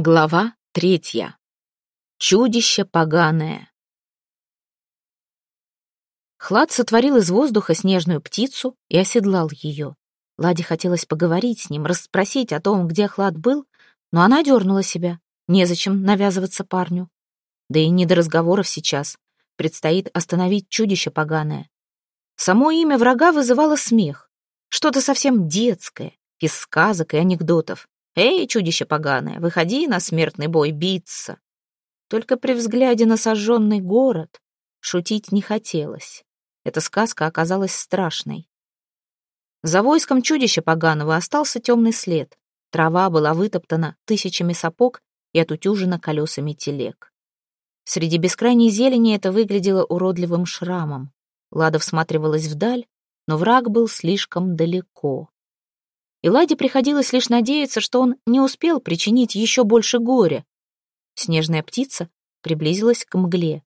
Глава третья. Чудище поганое. Хлад сотворил из воздуха снежную птицу и оседлал ее. Ладе хотелось поговорить с ним, расспросить о том, где Хлад был, но она дернула себя. Незачем навязываться парню. Да и не до разговоров сейчас. Предстоит остановить чудище поганое. Само имя врага вызывало смех. Что-то совсем детское, из сказок и анекдотов. «Эй, чудище поганое, выходи на смертный бой биться!» Только при взгляде на сожженный город шутить не хотелось. Эта сказка оказалась страшной. За войском чудища поганого остался темный след. Трава была вытоптана тысячами сапог и отутюжена колесами телег. Среди бескрайней зелени это выглядело уродливым шрамом. Лада всматривалась вдаль, но враг был слишком далеко и Ладе приходилось лишь надеяться, что он не успел причинить еще больше горя. Снежная птица приблизилась к мгле.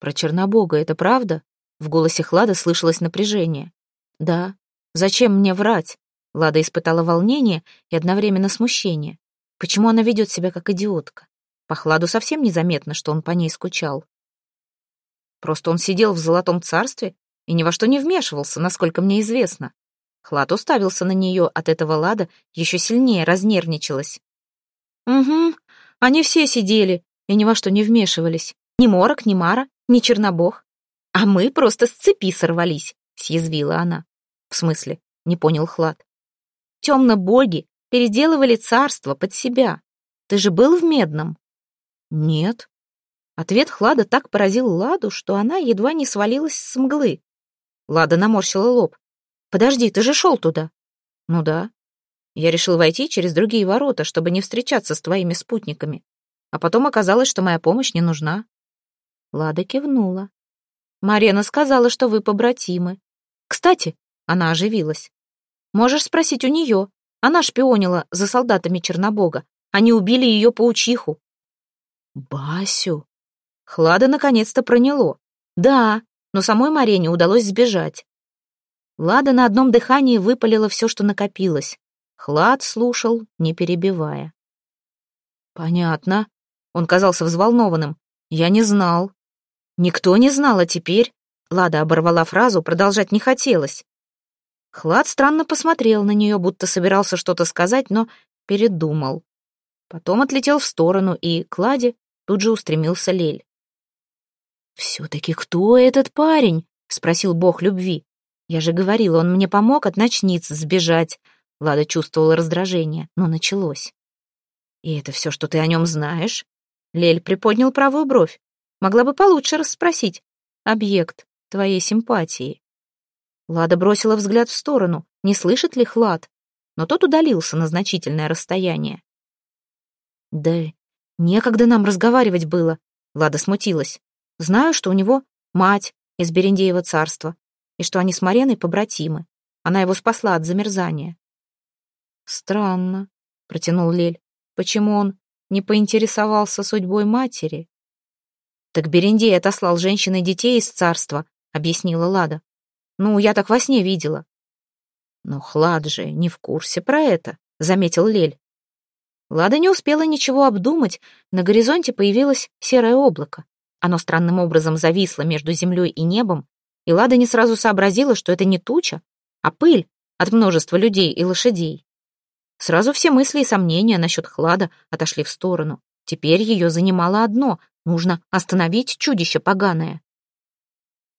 «Про Чернобога это правда?» В голосе Хлада слышалось напряжение. «Да. Зачем мне врать?» Лада испытала волнение и одновременно смущение. Почему она ведет себя как идиотка? По Хладу совсем незаметно, что он по ней скучал. Просто он сидел в золотом царстве и ни во что не вмешивался, насколько мне известно. Хлад уставился на нее, от этого Лада еще сильнее разнервничалась. «Угу, они все сидели и ни во что не вмешивались. Ни Морок, ни Мара, ни Чернобог. А мы просто с цепи сорвались», — съязвила она. «В смысле?» — не понял Хлад. «Темно-боги переделывали царство под себя. Ты же был в Медном?» «Нет». Ответ Хлада так поразил Ладу, что она едва не свалилась с мглы. Лада наморщила лоб. Подожди, ты же шел туда. Ну да. Я решил войти через другие ворота, чтобы не встречаться с твоими спутниками. А потом оказалось, что моя помощь не нужна. Лада кивнула. Марена сказала, что вы побратимы. Кстати, она оживилась. Можешь спросить у нее. Она шпионила за солдатами Чернобога. Они убили ее паучиху. Басю. Хлада наконец-то проняло. Да, но самой Марене удалось сбежать. Лада на одном дыхании выпалила все, что накопилось. Хлад слушал, не перебивая. «Понятно». Он казался взволнованным. «Я не знал». «Никто не знал, а теперь...» Лада оборвала фразу, продолжать не хотелось. Хлад странно посмотрел на нее, будто собирался что-то сказать, но передумал. Потом отлетел в сторону, и к Ладе тут же устремился Лель. «Все-таки кто этот парень?» — спросил бог любви. Я же говорила, он мне помог от ночницы сбежать. Лада чувствовала раздражение, но началось. И это все, что ты о нем знаешь? Лель приподнял правую бровь. Могла бы получше расспросить. Объект твоей симпатии. Лада бросила взгляд в сторону, не слышит ли Хлад, но тот удалился на значительное расстояние. «Да некогда нам разговаривать было», — Лада смутилась. «Знаю, что у него мать из Берендеева царства, и что они с Мареной побратимы. Она его спасла от замерзания. «Странно», — протянул Лель. «Почему он не поинтересовался судьбой матери?» «Так Берендей отослал женщин и детей из царства», — объяснила Лада. «Ну, я так во сне видела». «Но Хлад же не в курсе про это», — заметил Лель. Лада не успела ничего обдумать, на горизонте появилось серое облако. Оно странным образом зависло между землей и небом, и Лада не сразу сообразила, что это не туча, а пыль от множества людей и лошадей. Сразу все мысли и сомнения насчет Хлада отошли в сторону. Теперь ее занимало одно — нужно остановить чудище поганое.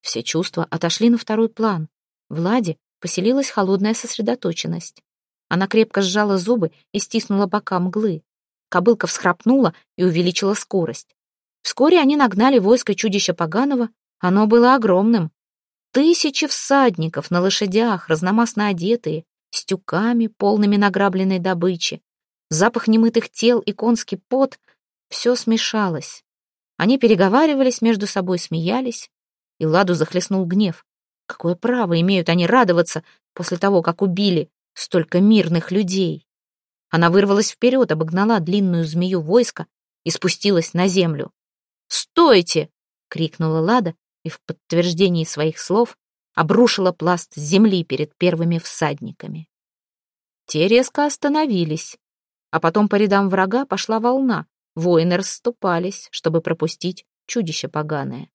Все чувства отошли на второй план. В Ладе поселилась холодная сосредоточенность. Она крепко сжала зубы и стиснула бока мглы. Кобылка всхрапнула и увеличила скорость. Вскоре они нагнали войско чудища поганого. Оно было огромным, Тысячи всадников на лошадях, разномастно одетые, с тюками, полными награбленной добычи. Запах немытых тел и конский пот — все смешалось. Они переговаривались между собой, смеялись, и Ладу захлестнул гнев. Какое право имеют они радоваться после того, как убили столько мирных людей? Она вырвалась вперед, обогнала длинную змею войска и спустилась на землю. «Стойте!» — крикнула Лада и в подтверждении своих слов обрушила пласт земли перед первыми всадниками. Те резко остановились. а потом по рядам врага пошла волна. Воины расступались, чтобы пропустить чудище поганое.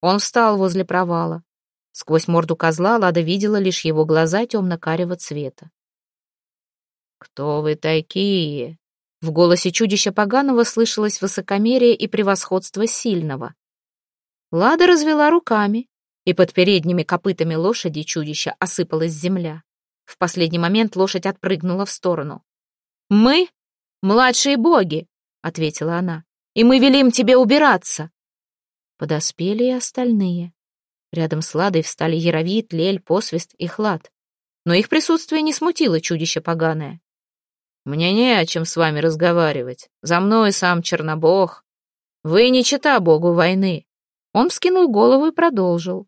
Он встал возле провала. Сквозь морду козла Лада видела лишь его глаза темно-карего цвета. «Кто вы такие?» В голосе чудища поганого слышалось высокомерие и превосходство сильного. Лада развела руками, и под передними копытами лошади чудища осыпалась земля. В последний момент лошадь отпрыгнула в сторону. «Мы — младшие боги», — ответила она, — «и мы велим тебе убираться». Подоспели и остальные. Рядом с Ладой встали Яровит, Лель, Посвист и Хлад. Но их присутствие не смутило чудище поганое. «Мне не о чем с вами разговаривать. За мной сам Чернобог. Вы не чита богу войны». Он вскинул голову и продолжил.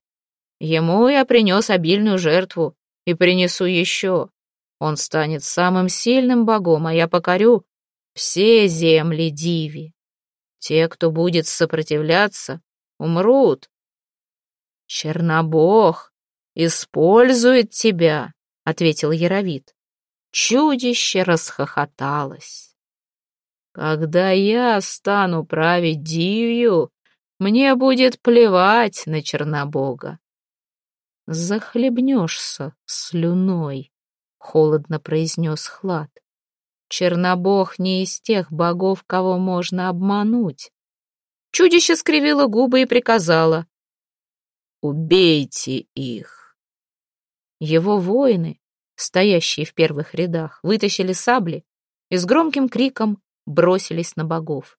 «Ему я принес обильную жертву и принесу еще. Он станет самым сильным богом, а я покорю все земли Диви. Те, кто будет сопротивляться, умрут. Чернобог использует тебя, ответил Яровит. Чудище расхохоталось. Когда я стану править Дивью, мне будет плевать на Чернобога. Захлебнешься слюной, холодно произнес Хлад. Чернобог не из тех богов, кого можно обмануть. Чудище скривило губы и приказало. «Убейте их!» Его воины, стоящие в первых рядах, вытащили сабли и с громким криком бросились на богов.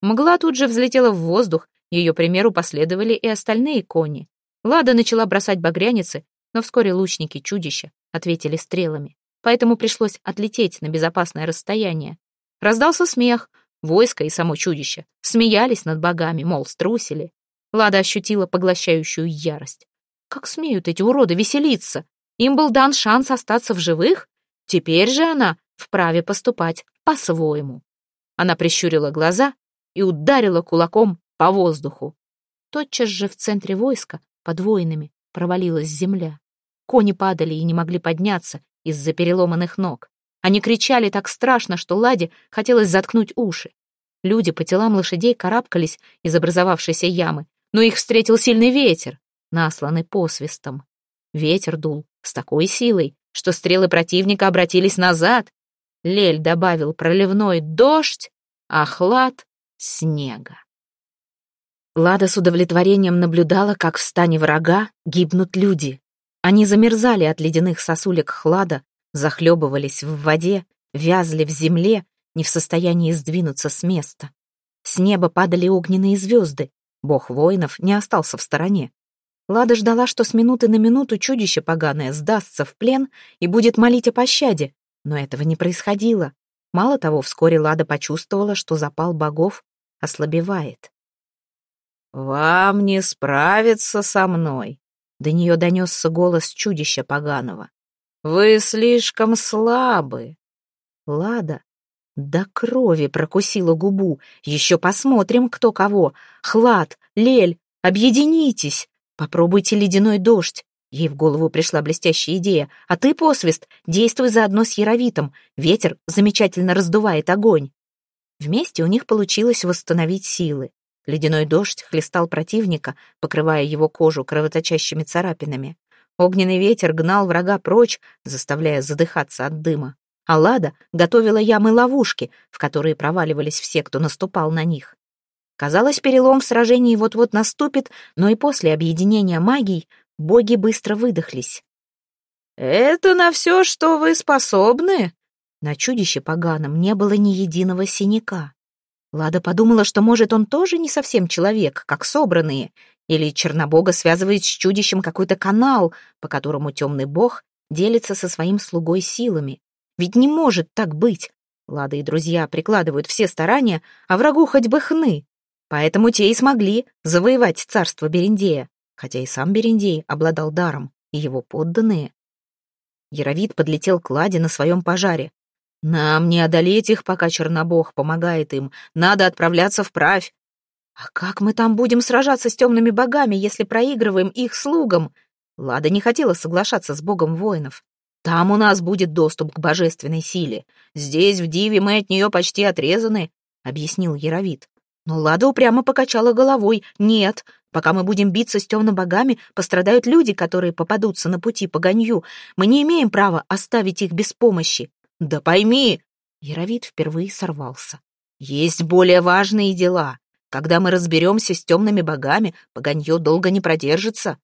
Мгла тут же взлетела в воздух, ее примеру последовали и остальные кони. Лада начала бросать багряницы, но вскоре лучники чудища ответили стрелами, поэтому пришлось отлететь на безопасное расстояние. Раздался смех, Войско и само чудище смеялись над богами, мол, струсили. Лада ощутила поглощающую ярость. Как смеют эти уроды веселиться? Им был дан шанс остаться в живых? Теперь же она вправе поступать по-своему. Она прищурила глаза и ударила кулаком по воздуху. Тотчас же в центре войска под воинами провалилась земля. Кони падали и не могли подняться из-за переломанных ног. Они кричали так страшно, что Ладе хотелось заткнуть уши. Люди по телам лошадей карабкались из образовавшейся ямы, но их встретил сильный ветер, насланный посвистом. Ветер дул с такой силой, что стрелы противника обратились назад. Лель добавил проливной дождь, а хлад — снега. Лада с удовлетворением наблюдала, как в стане врага гибнут люди. Они замерзали от ледяных сосулек хлада, захлебывались в воде, вязли в земле, не в состоянии сдвинуться с места. С неба падали огненные звезды. Бог воинов не остался в стороне. Лада ждала, что с минуты на минуту чудище поганое сдастся в плен и будет молить о пощаде, но этого не происходило. Мало того, вскоре Лада почувствовала, что запал богов ослабевает. «Вам не справиться со мной!» До нее донесся голос чудища поганого. Вы слишком слабы. Лада до крови прокусила губу. Еще посмотрим, кто кого. Хлад, Лель, объединитесь. Попробуйте ледяной дождь. Ей в голову пришла блестящая идея. А ты, посвист, действуй заодно с Яровитом. Ветер замечательно раздувает огонь. Вместе у них получилось восстановить силы. Ледяной дождь хлестал противника, покрывая его кожу кровоточащими царапинами. Огненный ветер гнал врага прочь, заставляя задыхаться от дыма. А Лада готовила ямы-ловушки, в которые проваливались все, кто наступал на них. Казалось, перелом в сражении вот-вот наступит, но и после объединения магий боги быстро выдохлись. «Это на все, что вы способны?» На чудище поганом не было ни единого синяка. Лада подумала, что, может, он тоже не совсем человек, как собранные, или Чернобога связывает с чудищем какой-то канал, по которому темный бог делится со своим слугой силами. Ведь не может так быть. Лада и друзья прикладывают все старания, а врагу хоть бы хны. Поэтому те и смогли завоевать царство Берендея, хотя и сам Берендей обладал даром, и его подданные. Яровид подлетел к Ладе на своем пожаре. «Нам не одолеть их, пока Чернобог помогает им. Надо отправляться вправь. «А как мы там будем сражаться с темными богами, если проигрываем их слугам?» Лада не хотела соглашаться с богом воинов. Там у нас будет доступ к божественной силе. Здесь, в Диве, мы от нее почти отрезаны», — объяснил Яровит. Но Лада упрямо покачала головой. «Нет, пока мы будем биться с темными богами, пострадают люди, которые попадутся на пути по ганью. Мы не имеем права оставить их без помощи». «Да пойми!» Яровит впервые сорвался. «Есть более важные дела. Когда мы разберемся с темными богами, Паганье долго не продержится.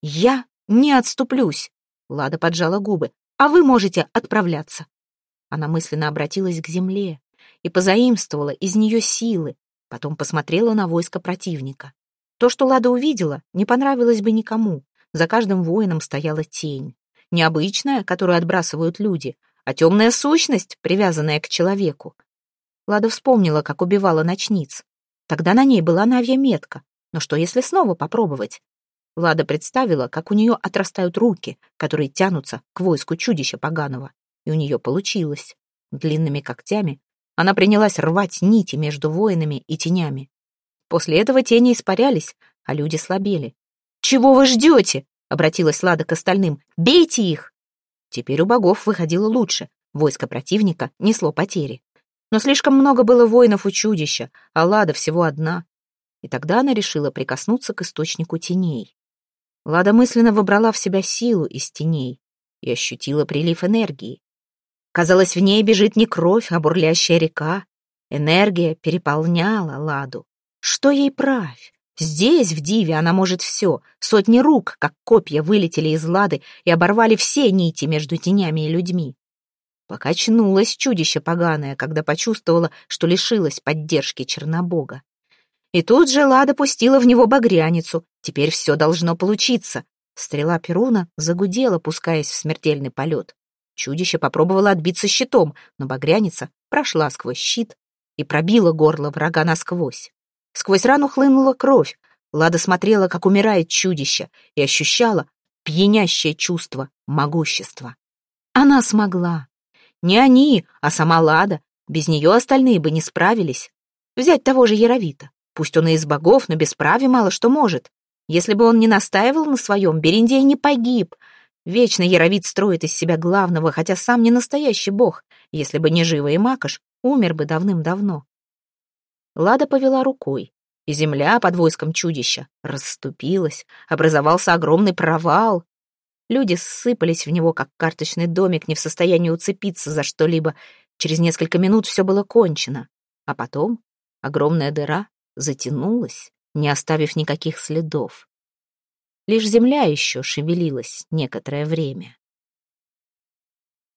Я не отступлюсь. Лада поджала губы. А вы можете отправляться. Она мысленно обратилась к земле и позаимствовала из нее силы, потом посмотрела на войско противника. То, что Лада увидела, не понравилось бы никому. За каждым воином стояла тень. Необычная, которую отбрасывают люди, а темная сущность, привязанная к человеку. Лада вспомнила, как убивала ночниц. Тогда на ней была навья метка. Но что, если снова попробовать? Лада представила, как у нее отрастают руки, которые тянутся к войску чудища поганого. И у нее получилось. Длинными когтями она принялась рвать нити между воинами и тенями. После этого тени испарялись, а люди слабели. «Чего вы ждете?» — обратилась Лада к остальным. «Бейте их!» Теперь у богов выходило лучше. Войско противника несло потери. Но слишком много было воинов у чудища, а Лада всего одна. И тогда она решила прикоснуться к источнику теней. Лада мысленно выбрала в себя силу из теней и ощутила прилив энергии. Казалось, в ней бежит не кровь, а бурлящая река. Энергия переполняла Ладу. Что ей правь? Здесь, в Диве, она может все. Сотни рук, как копья, вылетели из Лады и оборвали все нити между тенями и людьми. Покачнулось чудище поганое, когда почувствовала, что лишилась поддержки Чернобога. И тут же Лада пустила в него багряницу. Теперь все должно получиться. Стрела Перуна загудела, пускаясь в смертельный полет. Чудище попробовало отбиться щитом, но багряница прошла сквозь щит и пробила горло врага насквозь. Сквозь рану хлынула кровь. Лада смотрела, как умирает чудище, и ощущала пьянящее чувство могущества. Она смогла. Не они, а сама Лада. Без нее остальные бы не справились. Взять того же Яровита. Пусть он и из богов, но без прави мало что может. Если бы он не настаивал на своем, Берендей не погиб. Вечно Яровит строит из себя главного, хотя сам не настоящий бог. Если бы не Жива и Макаш, умер бы давным-давно. Лада повела рукой, и земля под войском чудища расступилась, образовался огромный провал. Люди ссыпались в него, как карточный домик, не в состоянии уцепиться за что-либо. Через несколько минут все было кончено. А потом огромная дыра затянулась, не оставив никаких следов. Лишь земля еще шевелилась некоторое время.